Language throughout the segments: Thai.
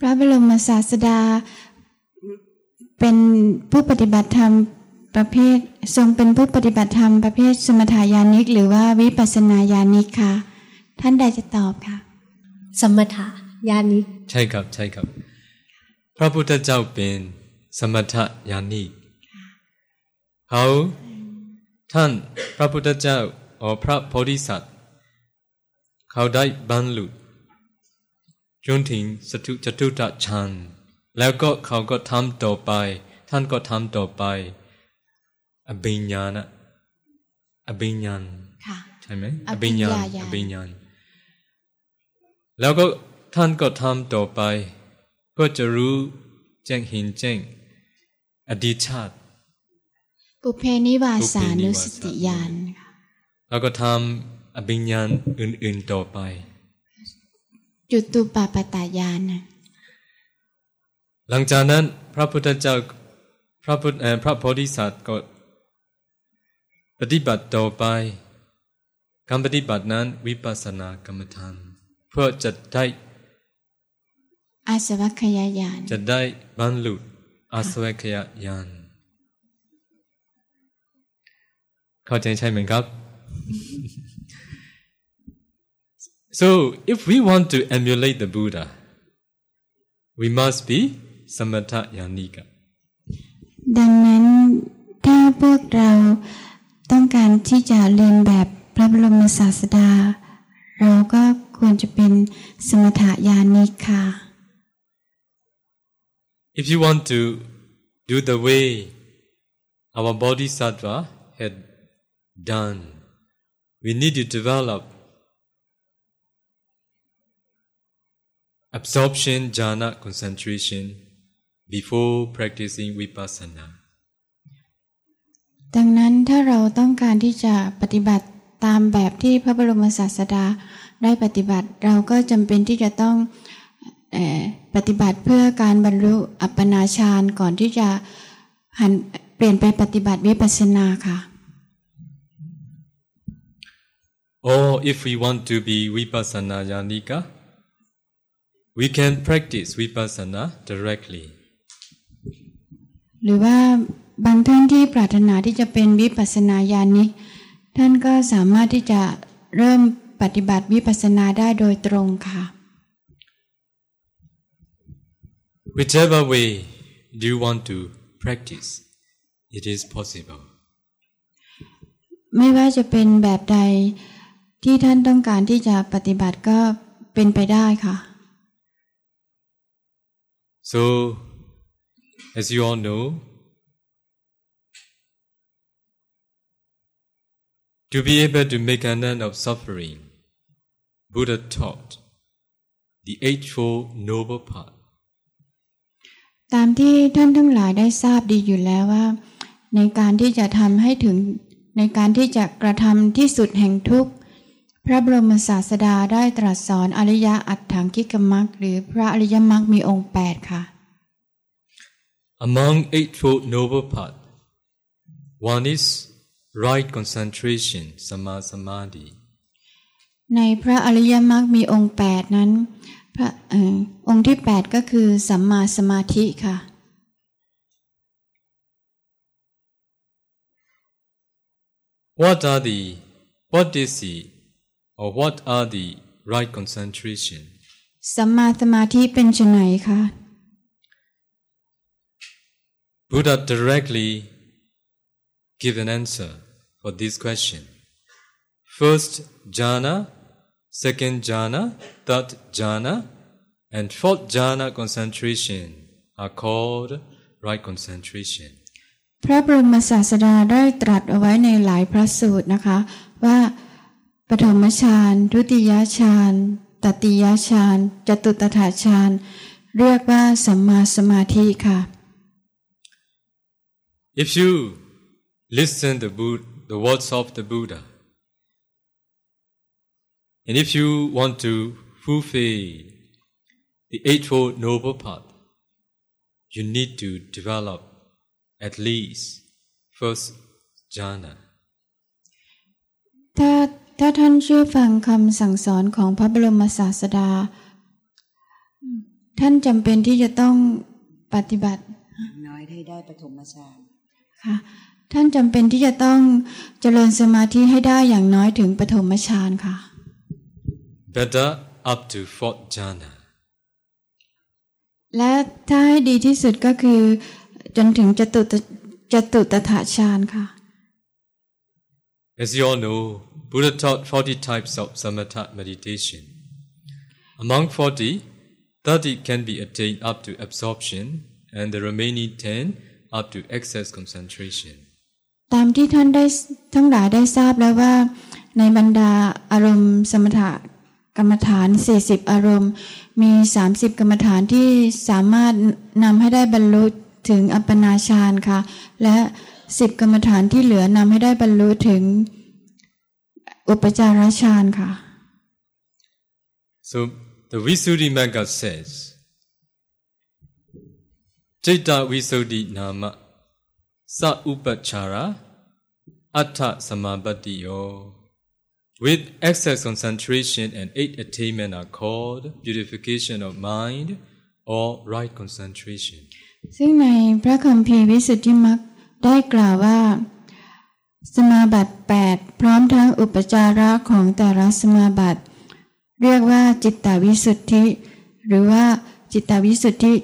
พระบรมศาสดา เป็นผู้ปฏิบัติธรรมประเภท ทรงเป็นผู้ปฏิบัติธรรมประเภทสมถายานิก หรือว่าวิปัสสนาญาณิกค่ะ ท่านใดจะตอบค่ะ สมถะญาณิก ใช่ครับใช่ครับ พระพุทธเจ้าเป็นสมถญาณิกเขาท่านพระพุทธเจ้าอพระโพธิสัตว์ เขาได้บรรลุ จนถึงสตุจตุตฌานแล้วก็เขาก็ทำต่อไป ท่านก็ทำต่อไปอภิญญาณอภิญญาณค่ะใช่ไหมอภิญญาญาณอภิญญาณแล้วก็ท่านก็ทำต่อไป ก็จะรู้แจ้งเห็นแจ้งอดีตชาติ ปุเพนิวาสานุสติญาณค่ะแล้วก็ทำอภิญญาณอื่น ๆต่อไป จุตูปปตายานน่ะหลังจากนั้นพระพุทธเจ้าพระพุทธเอ่อพระโพธิสัตว์ก็ปฏิบัติต่อไปการปฏิบัตินั้นวิปัสสนากรรมฐานเพื่อจะได้อาสวัคยายานจะได้บรรลุอาสวัคยญาณเข้าใจใช่ไหมครับ so if we want to emulate the Buddha we must be samatha yanika ดังนั้นถ้าพวกเราต้องการที่จะเรียนแบบพระบรมศาสดา เราก็ควรจะเป็นสมถญาณิกค่ะ if you want to do the way our bodhisattva had done we need to develop absorption jhana concentration before practicing vipassana ดังนั้นถ้าเราต้องการที่จะปฏิบัติตามแบบที่พระบรมศาสดาได้ปฏิบัติ เราก็จำเป็นที่จะต้องปฏิบัติเพื่อการบรรลุอัปปนาฌานก่อนที่จะหันเปลี่ยนไปปฏิบัติวิปัสสนาค่ะ or if we want to be vipassana yanika we can practice vipassana directly หรือว่าบางท่านที่ปรารถนาที่จะเป็นวิปัสสนาญาณิกท่านก็สามารถที่จะเริ่มปฏิบัติวิปัสสนาได้โดยตรงค่ะ whichever way do you want to practice it is possible ไม่ว่าจะเป็นแบบใดที่ท่านต้องการที่จะปฏิบัติก็เป็นไปได้ค่ะ So, as you all know, to be able to make an end of suffering, Buddha taught the Eightfold Noble Path. ตามที่ท่านทั้งหลายได้ทราบดีอยู่แล้วว่า ในการที่จะทำให้ถึงในการที่จะกระทำที่สุดแห่งทุกข์ ระบรมศาสดาได้ตรัสสอนอริยะอัตถังคิกมักหรือพระอริยมรรคมีองค์แปดค่ะ Among Eightfold Noble Path, one is right concentration, Sama Samadhi. ในพระอริยมรรคมีองค์แปดนั้น พระเออองค์ที่แปดก็คือสัมมาสมาธิค่ะ What are the, what is the, or what are the right concentration? สัมมาสมาธิเป็นไฉนคะ Buddha directly give an answer for this question. First jhana, second jhana, third jhana, and fourth jhana concentration are called right concentration. พระบรมศาสดาได้ตรัสเอาไว้ในหลายพระสูตรนะคะว่า ปฐมฌานทุติยฌานตติยฌานจตุตถาฌานเรียกว่าสัมมาสมาธิค่ะ If you listen the Bud- the words of the Buddha, and if you want to fulfill the eightfold noble path, you need to develop at least first jhana. ถ้า ถ้าท่านเชื่อฟังคำสั่งสอนของพระบรมศาสดา ท่านจำเป็นที่จะต้องปฏิบัติ น้อยให้ได้ปฐมฌานค่ะท่านจำเป็นที่จะต้องเจริญสมาธิให้ได้อย่างน้อยถึงปฐมฌานค่ะ better up to fourth jhana. และถ้าให้ดีที่สุดก็คือ จนถึงจตุตจตุตถาฌานค่ะ As you all know, Buddha taught 40 types of samatha meditation. Among 40, 30 can be attained up to absorption, and the remaining 10 up to excess concentration. ตามที่ท่านได้ทั้งหลายได้ทราบแล้วว่า ในบรรดาอารมณ์สมถะกรรมฐาน 40 อารมณ์ มี 30 กรรมฐานที่สามารถนำให้ได้บรรลุถึงอัปปนาฌานค่ะ และ 10กรรมฐานที่เหลือนำให้ได้บรรลุถึงอุปจารฌานค่ะ So the Visuddhimagga says, Citta Visuddhi Nama Sa Upachara Atta Samabhatiyo. With excess concentration and eight attainment are called purification of mind or right concentration. ซึ่งในพระคัมภีร์วิสุทธิมรรค ได้กล่าวว่า สมาบัติ 8 พร้อมทั้งอุปจาระของแต่ละสมาบัติ เรียกว่าจิตตวิสุทธิ หรือว่าจิตตวิสุทธิ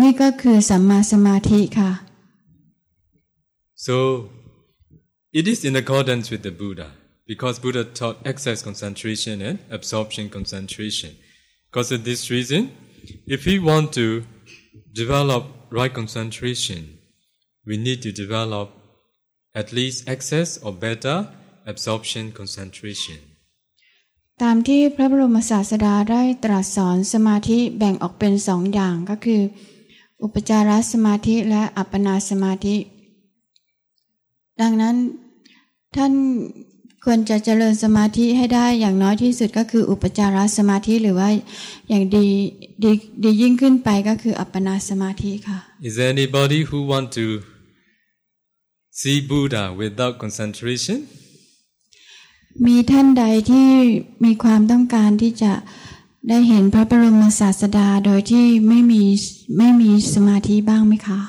นี่ก็คือสัมมาสมาธิค่ะ So it is in accordance with the Buddha because Buddha taught excess concentration and absorption concentration. Because of this reason, if we want to develop right concentration, we need to develop at least excess or better absorption concentration. ตามที่พระบรมศาสดาได้ตรัสสอนสมาธิแบ่งออกเป็นสองอย่างก็คือ อุปจารสมาธิและอัปปนาสมาธิ ดังนั้นท่านควรจะเจริญสมาธิให้ได้อย่างน้อยที่สุดก็คืออุปจารสมาธิหรือว่าอย่างดี ดีดียิ่งขึ้นไปก็คืออัปปนาสมาธิค่ะ Is there anybody who want to see Buddha without concentration? มีท่านใดที่มีความต้องการที่จะได้เห็นพระบรมศาสดาโดยที่ไม่มีไม่มีสมาธิบ้างไหมคะ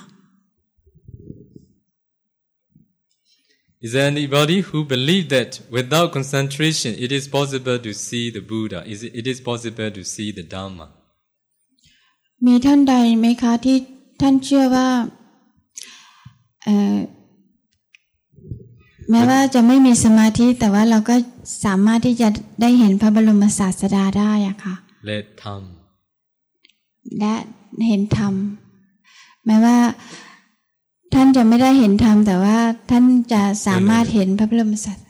Is there anybody who believe that without concentration it is possible to see the Buddha? Is it, it is possible to see the Dharma? มีท่านใดไหมคะที่ท่านเชื่อว่าเอ่อแม้ว่าจะไม่มีสมาธิแต่ว่าเราก็สามารถที่จะได้เห็นพระบรมศาสดาได้อะค่ะ Let Tham. และเห็นธรรมแม้ว่าท่านจะไม่ได้เห็นธรรมแต่ว่าท่านจะสามารถเห็นพระบรมศาสดา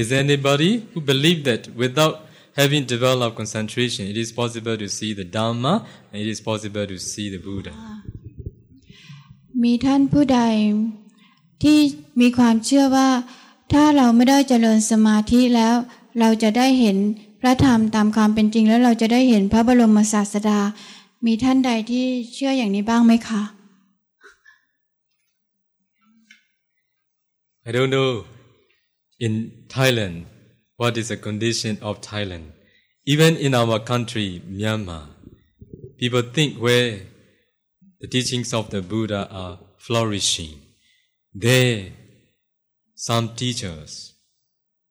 Is there anybody who believe that without having developed concentration it is possible to see the Dharma and it is possible to see the Buddha? มีท่านผู้ใดที่มีความเชื่อว่าถ้าเราไม่ได้เจริญสมาธิแล้ว เราจะได้เห็นพระธรรมตามความเป็นจริง แล้วเราจะได้เห็นพระบรมศาสดา มีท่านใดที่เชื่ออย่างนี้บ้างไหมคะ I don't know in Thailand what is the condition of Thailand. Even in our country, Myanmar, people think where the teachings of the Buddha are flourishing. There, some teachers,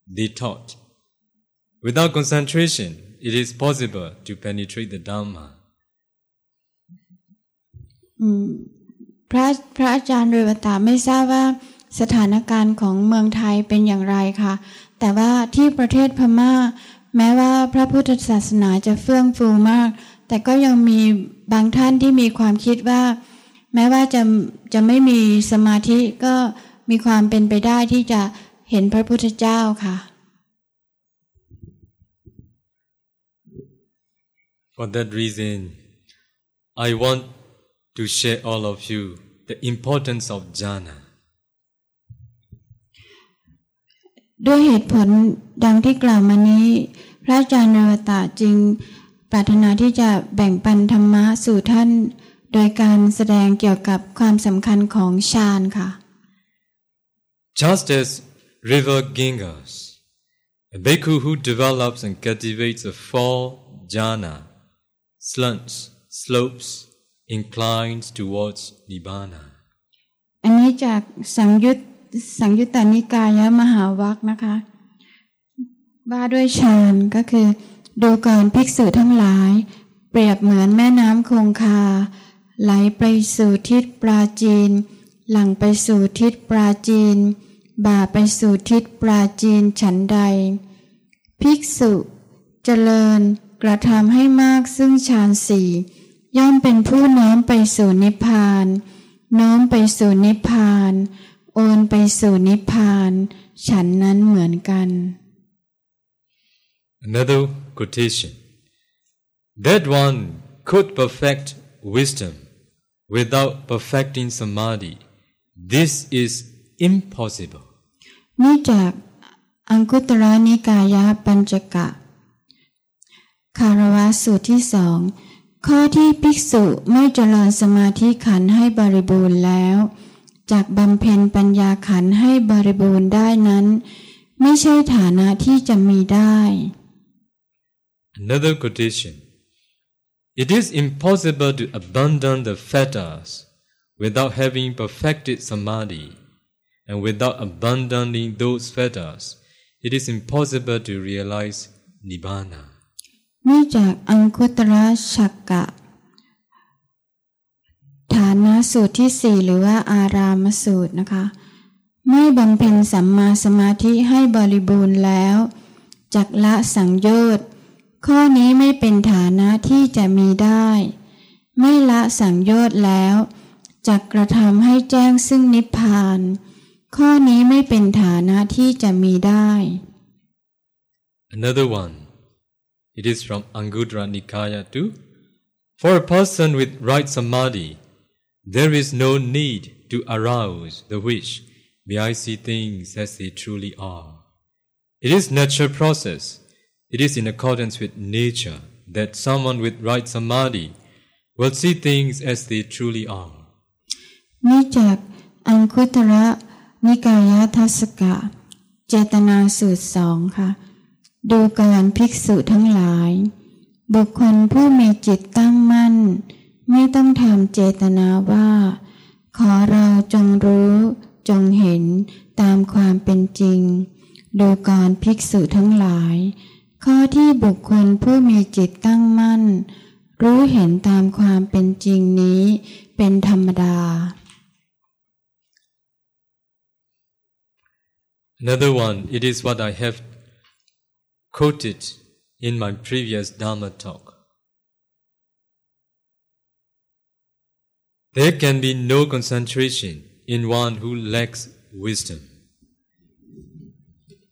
they taught, without concentration, it is possible to penetrate the Dhamma. อืมพระพระอาจารย์เรวตาไม่ทราบว่าสถานการณ์ของเมืองไทยเป็นอย่างไรค่ะ แต่ว่าที่ประเทศพม่า แม้ว่าพระพุทธศาสนาจะเฟื่องฟูมาก แต่ก็ยังมีบางท่านที่มีความคิดว่า แม้ว่าจะจะไม่มีสมาธิก็มีความเป็นไปได้ที่จะเห็นพระพุทธเจ้าค่ะ For that reason, I want to share all of you the importance of jhana. ด้วยเหตุผลดังที่กล่าวมานี้ พระอาจารย์เรวตาจึง ปรารถนาที่จะแบ่งปันธรรมะสู่ท่าน โดยการแสดงเกี่ยวกับความสำคัญของฌานค่ะ Just as river Ganges, a bhikkhu who develops and cultivates the four jhana, slants, slopes, inclines towards Nibbana. อันนี้จากสังยุต สังยุตตานิกายมหาวัคนะคะว่าด้วยฌานก็คือดูก่อนภิกษุทั้งหลาย เปรียบเหมือนแม่น้ำคงคา ไหลไปสู่ทิศปราจีน หลังไปสู่ทิศปราจีน บ่าไปสู่ทิศปราจีนฉันใด ภิกษุเจริญกระทำให้มากซึ่งฌานสี่ย่อมเป็นผู้น้อมไปสู่นิพพาน น้อมไปสู่นิพพาน โอนไปสู่นิพพาน ฉันนั้นเหมือนกัน Another quotation. That one could perfect wisdom without perfecting samadhi. This is impossible. นี่จากอังคุตระนิกายปัญจกะ คารวะสูตรที่สองข้อที่ภิกษุไม่เจริญสมาธิขันธ์ให้บริบูรณ์แล้ว จากบำเพ็ญปัญญาขันธ์ให้บริบูรณ์ได้นั้น ไม่ใช่ฐานะที่จะมีได้ Another quotation. It is impossible to abandon the fetters without having perfected samadhi, and without abandoning those fetters, it is impossible to realize nibbana. นี่จากอังคุตระชักกะ นสูตรที่สี่หรือว่าอารามสูตรนะคะ ไม่บำเพ็ญสัมมาสมาธิให้บริบูรณ์แล้วจักละสังโยชน์ข้อนี้ไม่เป็นฐานะที่จะมีได้ ไม่ละสังโยชน์แล้วจักกระทำให้แจ้งซึ่งนิพพาน ข้อนี้ไม่เป็นฐานะที่จะมีได้ Another one. It is from Anguttara Nikaya too. For a person with right samadhi, there is no need to arouse the wish, may I see things as they truly are. It is natural process. It is in accordance with nature that someone with right samadhi will see things as they truly are. นี่จากอังคุตระนิกายทัศกะ เจตนาสูตรสองค่ะ ดูการภิกษุทั้งหลาย บุคคลผู้มีจิตตั้งมั่น ไม่ต้องทำเจตนาว่า ขอเราจงรู้จงเห็นตามความเป็นจริงดูการภิกษุทั้งหลาย ข้อที่บุคคลผู้มีจิตตั้งมั่น รู้เห็นตามความเป็นจริงนี้ เป็นธรรมดา Another one, it is what I have quoted in my previous Dharma talk. There can be no concentration in one who lacks wisdom.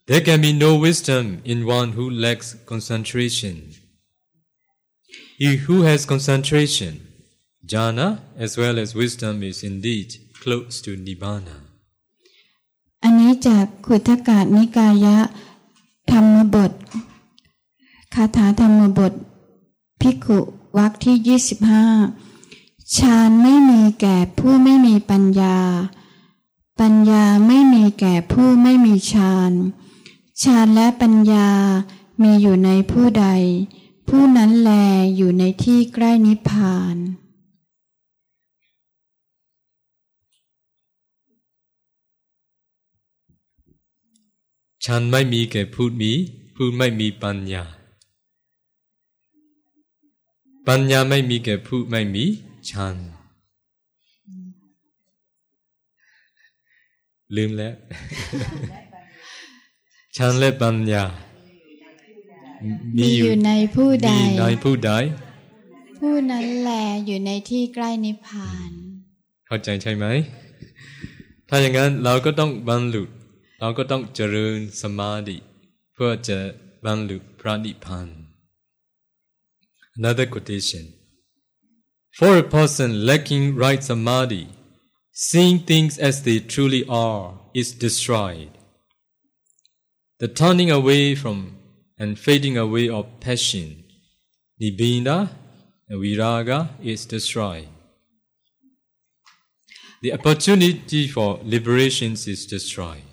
There can be no wisdom in one who lacks concentration. He who has concentration, jhana as well as wisdom is indeed close to nibbana. อันนี้จากขุทกาศนิกายะธรรมบท คาถาธรรมบท พิกขุวักที่ 25 ฌานไม่มีแก่ผู้ไม่มีปัญญา ปัญญาไม่มีแก่ผู้ไม่มีฌานฌานและปัญญามีอยู่ในผู้ใด ผู้นั้นแลอยู่ในที่ใกล้นิพพานฉันไม่มีแก่พูดมีพูดไม่มีปัญญา ปัญญาไม่มีแก่พูดไม่มี ฉันลืมแล้วฉันและปัญญา มีอยู่ในผู้ใดมีในผู้ใด ผู้นั้นแลอยู่ในที่ใกล้นิพพาน เข้าใจใช่ไหม ถ้าอย่างนั้นเราก็ต้องบรรลุเราก็ต้องเจริญสมาธิเพื่อจะบรรลุพระนิพพาน Another quotation For a person lacking right samadhi seeing things as they truly are is destroyed the turning away from and fading away of passion nibbana and viraga is destroyed the opportunity for liberations is destroyed.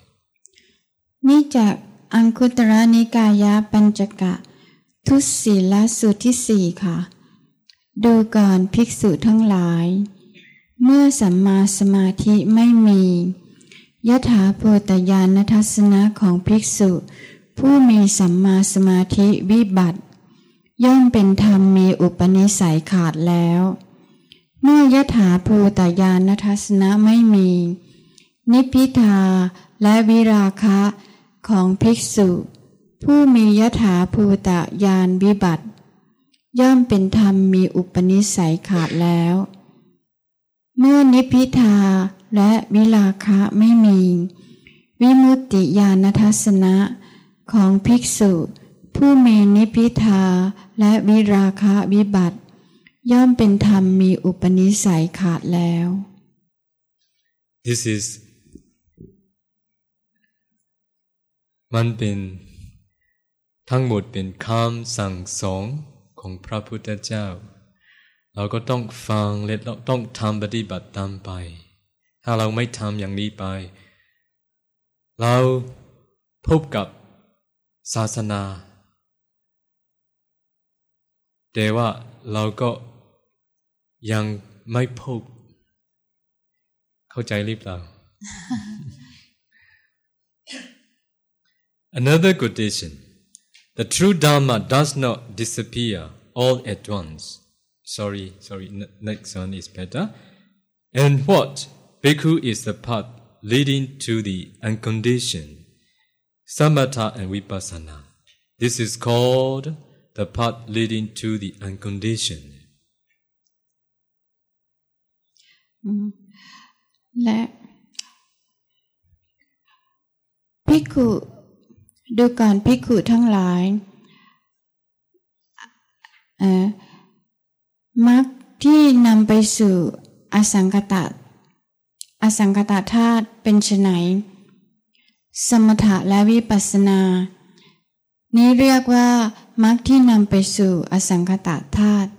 นี่จากอังคุตระนิกายะปัญจกะ ทุศีลสูตรที่สี่ค่ะ ดูก่อนภิกษุทั้งหลาย เมื่อสัมมาสมาธิไม่มียถาภูตญาณทัศนะของภิกษุ ผู้มีสัมมาสมาธิวิบัติ ย่อมเป็นธรรมมีอุปนิสัยขาดแล้ว เมื่อยถาภูตญาณทัศนะไม่มี นิพิทาและวิราคะของภิกษุ ผู้มียถาภูตญาณวิบัติ ย่อมเป็นธรรมมีอุปนิสัยขาดแล้ว เมื่อนิพิทาและวิลาคะไม่มี วิมุตติญาณทัศนะของภิกษุ ผู้มีนิพพิทาและวิราคะวิบัติ ย่อมเป็นธรรมมีอุปนิสัยขาดแล้ว This is มันเป็น ทั้งหมดเป็นคำสั่งสอน ของพระพุทธเจ้า เราก็ต้องฟังและต้องทำปฏิบัติตามไป ถ้าเราไม่ทำอย่างนี้ไป เราพบกับศาสนา แต่ว่าเราก็ยังไม่พบ เข้าใจหรือเปล่า Another quotation The true Dharma does not disappear all at once. Sorry, sorry, next one is better. And what? Bhikkhu is the path leading to the unconditioned, samatha and vipassana. This is called the path leading to the unconditioned. และภิกขุ ดูก่อนภิกขุทั้งหลายมรรคที่นำไปสู่อสังกตะอสังกตธาตุเป็นไฉนสมถะและวิปัสนา นี้เรียกว่ามรรคที่นำไปสู่อสังกตธาตุ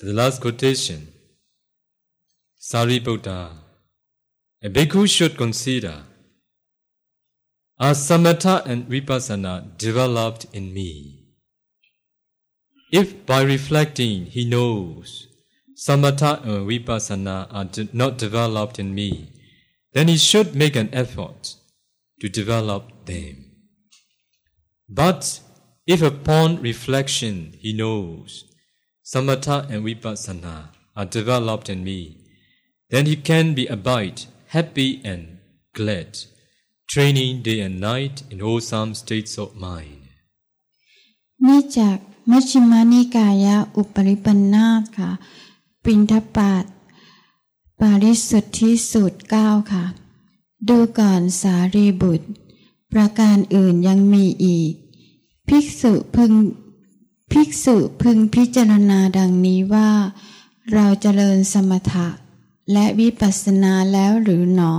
The last quotation Sariputta A bhikkhu should consider are samatha and vipassana developed in me? If by reflecting he knows samatha and vipassana are not developed in me, then he should make an effort to develop them. But if upon reflection he knows samatha and vipassana are developed in me, then he can be abide happy and glad, training day and night in wholesome states of mind. นี่จากมัชฌิมานิกายะอุปริปันนาค่ะปินทปาตปาริสุทธิสูตรเก้าค่ะ ดูก่อนสารีบุตร ประการอื่นยังมีอีก ภิกษุพึงภิกษุพึงพิจารณาดังนี้ว่า เราจเจริญสมถะ และวิปัสสนาแล้วหรือหนอ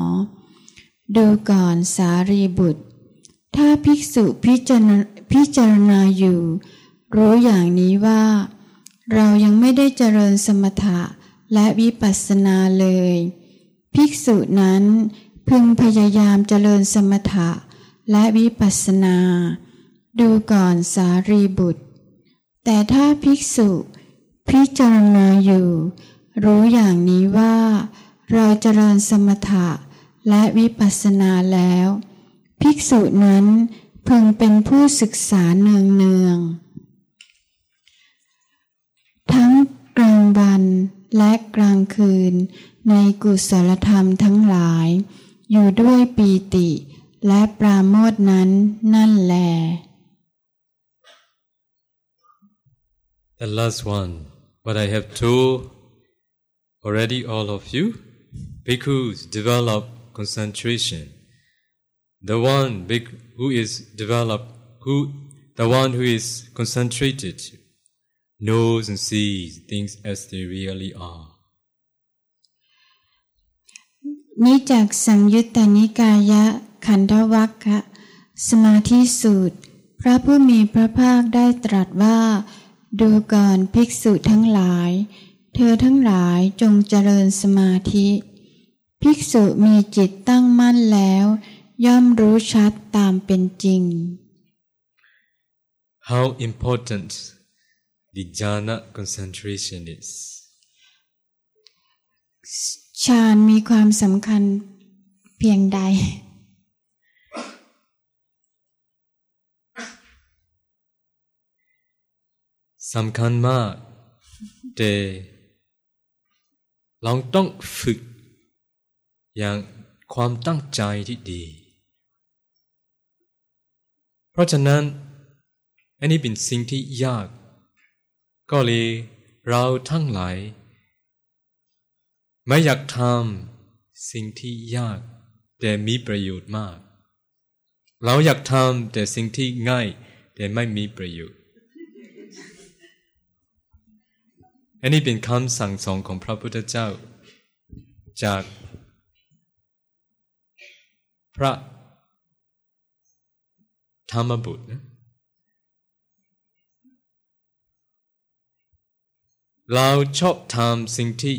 ดูก่อนสารีบุตร ถ้าภิกษุพิจารพิจารณาอยู่ รู้อย่างนี้ว่า เรายังไม่ได้เจริญสมถะและวิปัสสนาเลย ภิกษุนั้นพึงพยายามเจริญสมถะและวิปัสสนา ดูก่อนสารีบุตร แต่ถ้าภิกษุพิจารณาอยู่ รู้อย่างนี้ว่า เราเจริญสมถะและวิปัสสนาแล้ว ภิกษุนั้นพึงเป็นผู้ศึกษาเนืองเนืองทั้งกลางวันและกลางคืน ในกุศลธรรมทั้งหลาย อยู่ด้วยปีติ และปราโมทนั้นนั่นแหล The last one, what I have two Already all of you, bhikkhus develop concentration. The one who is developed, who the one who is concentrated, knows and sees things as they really are. นิจากสังยุตตนิกายะขันธวัคคะสมาธิสูตร พระผู้มีพระภาคได้ตรัสว่า ดูก่อนภิกษุทั้งหลาย เธอทั้งหลายจงเจริญสมาธิ ภิกษุมีจิตตั้งมั่นแล้ว ย่อมรู้ชัดตามเป็นจริง how important the jhana concentration is. ฌานมีความสำคัญเพียงใด สำคัญมาก แต่ เราต้องฝึกอย่างความตั้งใจที่ดี เพราะฉะนั้น อันนี้เป็นสิ่งที่ยาก ก็เลยเราทั้งหลาย ไม่อยากทำสิ่งที่ยาก แต่มีประโยชน์มาก เราอยากทำแต่สิ่งที่ง่าย แต่ไม่มีประโยชน์ อันนี้เป็นคำสั่งสอนของพระพุทธเจ้า จากพระธรรมบุตรนะเราชอบทำสิ่งที่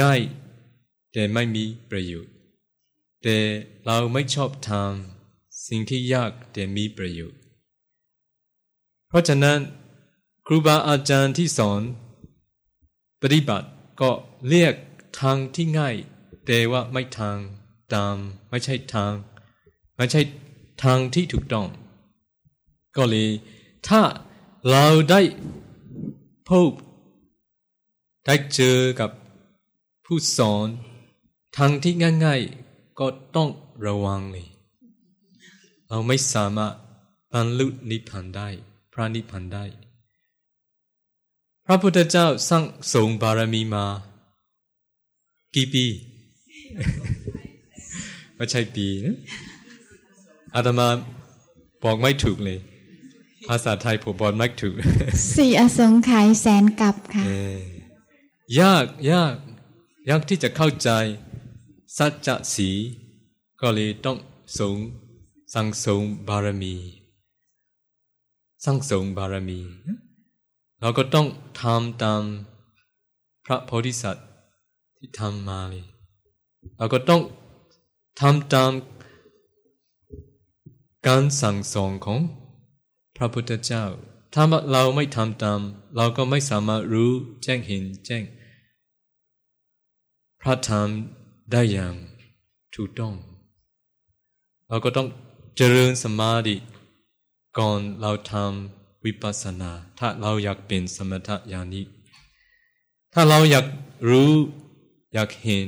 ง่าย แต่ไม่มีประโยชน์ แต่เราไม่ชอบทำสิ่งที่ยากแต่มีประโยชน์ เพราะฉะนั้นครูบาอาจารย์ที่สอน ปฏิบัติก็เรียกทางที่ง่าย แต่ว่าไม่ทางตาม ไม่ใช่ทาง ไม่ใช่ทางที่ถูกต้อง ก็เลย ถ้าเราได้พบได้เจอกับผู้สอนทางที่ง่ายๆ ก็ต้องระวังเลยเราไม่สามารถบรรลุนิพพานได้ พระนิพพานได้ ระพุทธเจ้าสร้างสงบารมีมา กี่ปี ไม่ใช่ปีนะอาตมาบอกไม่ถูกเลย ภาษาไทยผมบอกไม่ถูก สี่อสงไขยแสนกับค่ะ ยากยากยากที่จะเข้าใจ สัจจะสี ก็เลยต้องสงสังสงบารมีสร้างสงบารมี เราก็ต้องทำตามพระโพธิสัตว์ที่ทำมาเลย เราก็ต้องทำตามการสั่งสอนของพระพุทธเจ้า ถ้าเราไม่ทำตาม เราก็ไม่สามารถรู้แจ้งเห็นแจ้ง พระธรรมได้อย่างถูกต้อง เราก็ต้องเจริญสมาธิก่อนเราทำ วิปัสสนา ถ้าเราอยากเป็นสมถะญาณิกถ้าเราอยากรู้อยากเห็น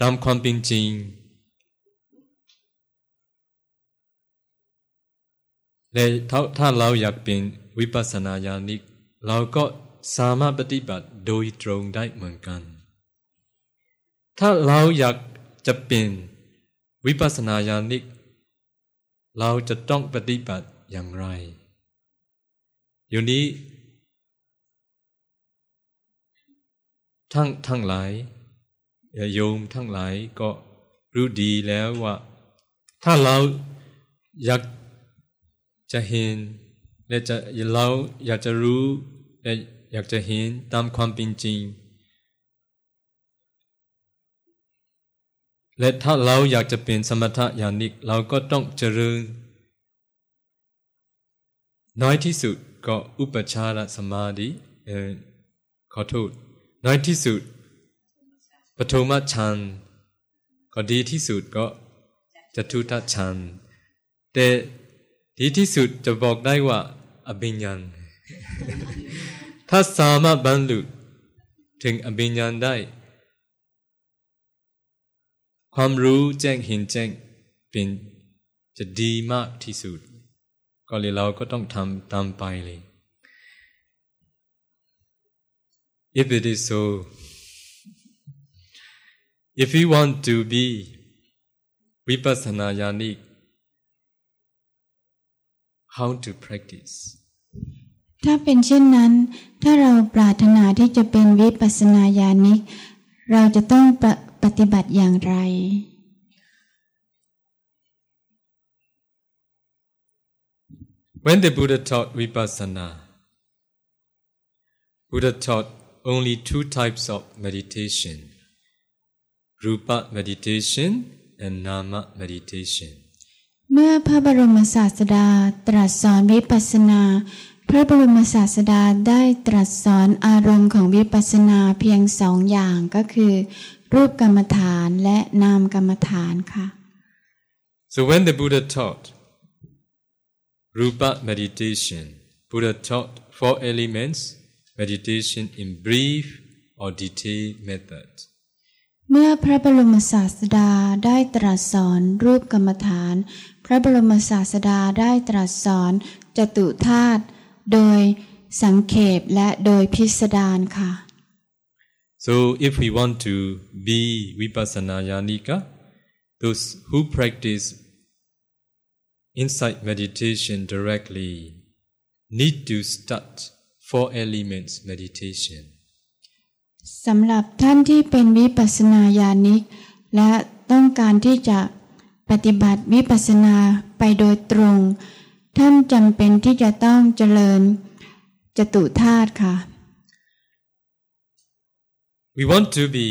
ตามความเป็นจริง และถ้าเราอยากเป็นวิปัสสนาญาณิก เราก็สามารถปฏิบัติโดยตรงได้เหมือนกัน ถ้าเราอยากจะเป็นวิปัสสนาญาณิก เราจะต้องปฏิบัติ อย่างไร อยู่นี้ทั้งทั้งหลายโยมทั้งหลายก็รู้ดีแล้วว่า ถ้าเราอยากจะเห็นและจะเราอยากจะรู้และอยากจะเห็นตามความเป็นจริง และถ้าเราอยากจะเป็นสมถะญาณิกเราก็ต้องเจริญ น้อยที่สุดก็อุปชารสมาธิเออขอโทษน้อยที่สุด ปฐมฌานก็ดีที่สุดก็จตุตฌานแต่ดีที่สุดจะบอกได้ว่าอภิญญาถ้าสามารถบรรลุถึงอภิญญาได้ ความรู้แจ้งเห็นแจ้งเป็นจะดีมากที่สุด ก็เลยเราก็ต้องทำตามไปเลย If it is so if we want to be vipassana yanik how to practice ถ้าเป็นเช่นนั้น ถ้าเราปรารถนาที่จะเป็นวิปัสสนาญาณิก เราจะต้องปปฏิบัติอย่างไร When the Buddha taught vipassana, Buddha taught only two types of meditation rupa meditation and nama meditation เมื่อพระบรมศาสดาตรัสสอนวิปัสสนา พระบรมศาสดาได้ตรัสสอนอารมณ์ของวิปัสสนาเพียงสองอย่างก็คือ รูปกรรมฐานและนามกรรมฐานค่ะ So when the Buddha taught Rupa meditation, Buddha taught four elements meditation in brief or detailed method. เมื่อพระบรมศาสดาได้ตรัสสอนรูปกรรมฐาน พระบรมศาสดาได้ตรัสสอนจตุธาตุโดยสังเขปและโดยพิสดารค่ะ So if we want to be vipassana yanika, those who practice insight meditation directly need to start four elements meditation. สำหรับท่านที่เป็นวิปัสสนาญาณิก และต้องการที่จะปฏิบัติวิปัสสนาไปโดยตรง ท่านจำเป็นที่จะต้องเจริญจตุธาตุค่ะ We want to be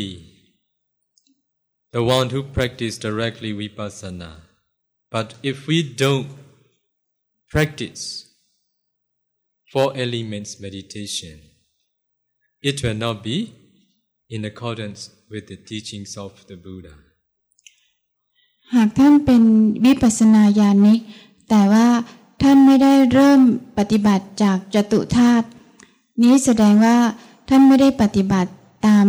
the one who practice directly vipassana. But if we don't practice four elements meditation, it will not be in accordance with the teachings of the Buddha. หากท่านเป็นวิปัสสนาญาณิก แต่ว่าท่านไม่ได้เริ่มปฏิบัติจากจตุธาตุนี้แสดงว่าท่านไม่ได้ปฏิบัติตาม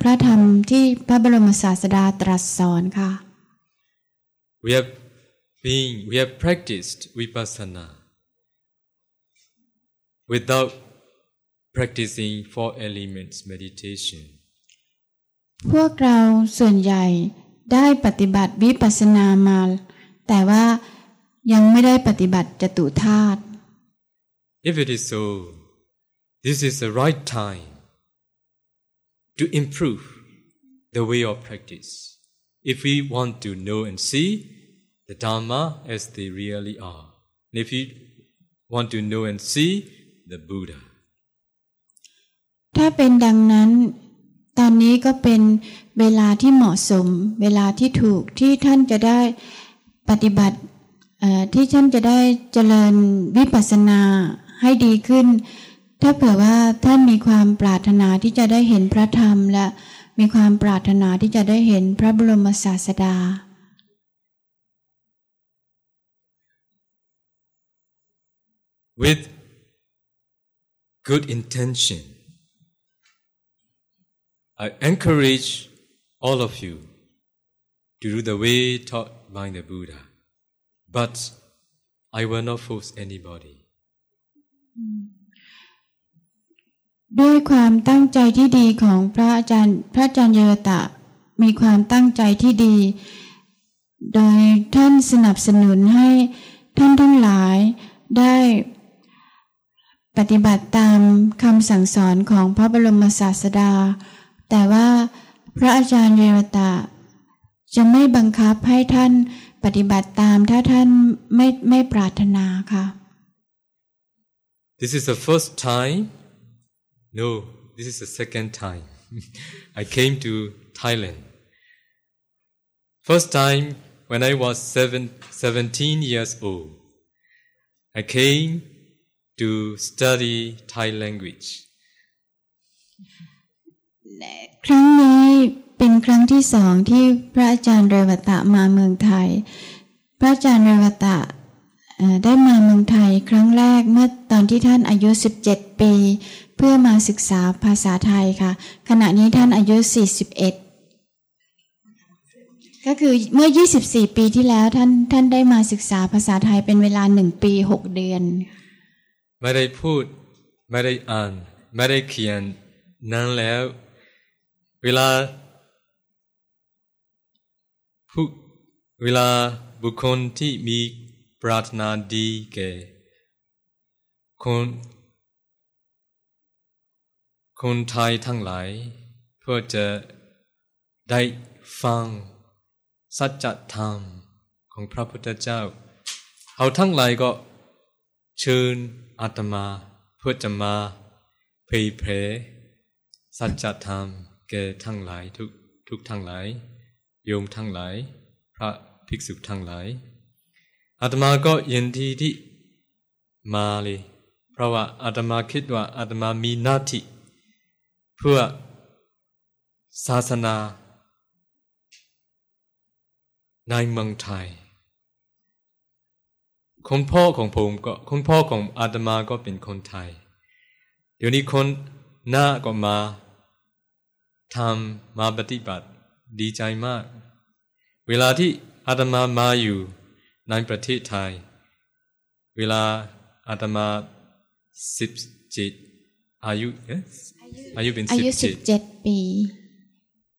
พระธรรมที่พระบรมศาสดาตรัสสอนค่ะ We have been, we have practiced vipassana without practicing four elements meditation. พวกเราส่วนใหญ่ได้ปฏิบัติวิปัสสนามา แต่ว่ายังไม่ได้ปฏิบัติจตุธาตุ If it is so, this is the right time to improve the way of practice. If we want to know and see the Dharma as they really are, and if we want to know and see the Buddha. ถ้าเป็นดังนั้น ตอนนี้ก็เป็นเวลาที่เหมาะสม เวลาที่ถูกที่ท่านจะได้ปฏิบัติที่ท่านจะได้เจริญวิปัสสนาให้ดีขึ้น ถ้าเผื่อว่าท่านมีความปรารถนาที่จะได้เห็นพระธรรมและมีความปรารถนาที่จะได้เห็นพระบรมศาสดา with good intention. I encourage all of you to do the way taught by the Buddha, but I will not force anybody. ด้วยความตั้งใจที่ดีของพระอาจารย์พระอาจารย์เยวตะ มีความตั้งใจที่ดี โดยท่านสนับสนุนให้ท่านทั้งหลายได้ ปฏิบัติตามคำสั่งสอนของพระบรมศาสดา แต่ว่าพระอาจารย์เยวตะ จะไม่บังคับให้ท่านปฏิบัติตามถ้าท่านไม่ไม่ปรารถนาค่ะ This is the first time. No, this is the second time. I came to Thailand. First time when I was seven, 17 years old. I came to study Thai language. ครั้งนี้เป็นครั้งที่สองที่พระอาจารย์เรวตะมาเมืองไทย พระอาจารย์เรวตะได้มาเมืองไทยครั้งแรกเมื่อตอนที่ท่านอายุ 17 ปี เพื่อมาศึกษาภาษาไทยค่ะ ขณะนี้ท่านอายุ 41 ก็คือเมื่อ 24 ปีที่แล้วท่านท่านได้มาศึกษาภาษาไทยเป็นเวลาหนึ่งปี 6 เดือน ไม่ได้พูด ไม่ได้อ่าน ไม่ได้เขียน นั้นแล้ว เวลาผู้เวลาบุคคลที่มีปรารถนาดีแก่คนคนไทยทั้งหลาย เพื่อจะได้ฟังสัจธรรมของพระพุทธเจ้า เขาทั้งหลายก็ เชิญอาตมาเพื่อจะมาเผยแผ่สัจธรรมแก่ทั้งหลายทุกทุกทั้งหลาย โยมทั้งหลาย พระภิกษุทั้งหลายอาตมาก็ยินดีที่มาเลยเพราะว่าอาตมาคิดว่าอาตมามีหน้าที่เพื่อศาสนาในเมืองไทย คุณพ่อของผมก็คุณพ่อของอาตมาก็เป็นคนไทย เดี๋ยวนี้คนหน้าก็มาทำมาปฏิบัติดีใจมาก เวลาที่อาตมามาอยู่ในประเทศไทย เวลาอาตมาสิบเจ็ดอายุเอ๊ะอายุเป็นอาสิบยุสิเจ็บดเจ็ดปี